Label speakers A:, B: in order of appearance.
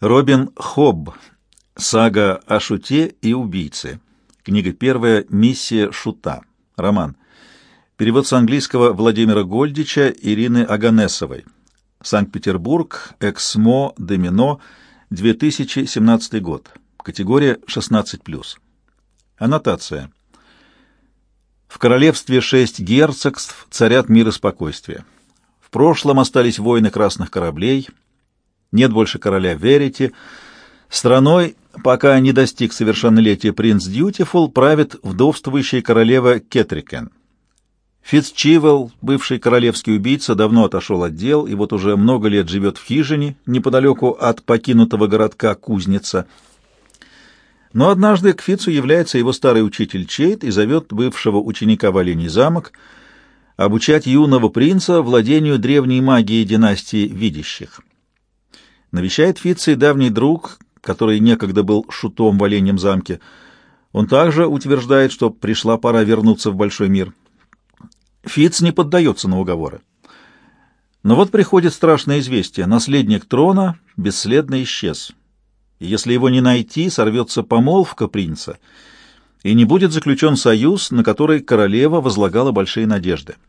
A: Робин Хобб. Сага о шуте и убийце. Книга первая. Миссия шута. Роман. Перевод с английского Владимира Гольдича, Ирины Аганесовой. Санкт-Петербург. Эксмо. Домино. 2017 год. Категория 16+. Аннотация. В королевстве шесть герцогств царят мир и спокойствие. В прошлом остались воины красных кораблей — нет больше короля Верити. Страной, пока не достиг совершеннолетия принц Дьютифул, правит вдовствующая королева Кетрикен. Фицчивелл, бывший королевский убийца, давно отошел от дел и вот уже много лет живет в хижине неподалеку от покинутого городка Кузница. Но однажды к Фицу является его старый учитель Чейт и зовет бывшего ученика в Оленей замок обучать юного принца владению древней магией династии видящих. Навещает Фитца и давний друг, который некогда был шутом в Оленьем замке. Он также утверждает, что пришла пора вернуться в большой мир. Фитц не поддается на уговоры. Но вот приходит страшное известие. Наследник трона бесследно исчез. И если его не найти, сорвется помолвка принца, и не будет заключен союз, на который королева возлагала большие надежды.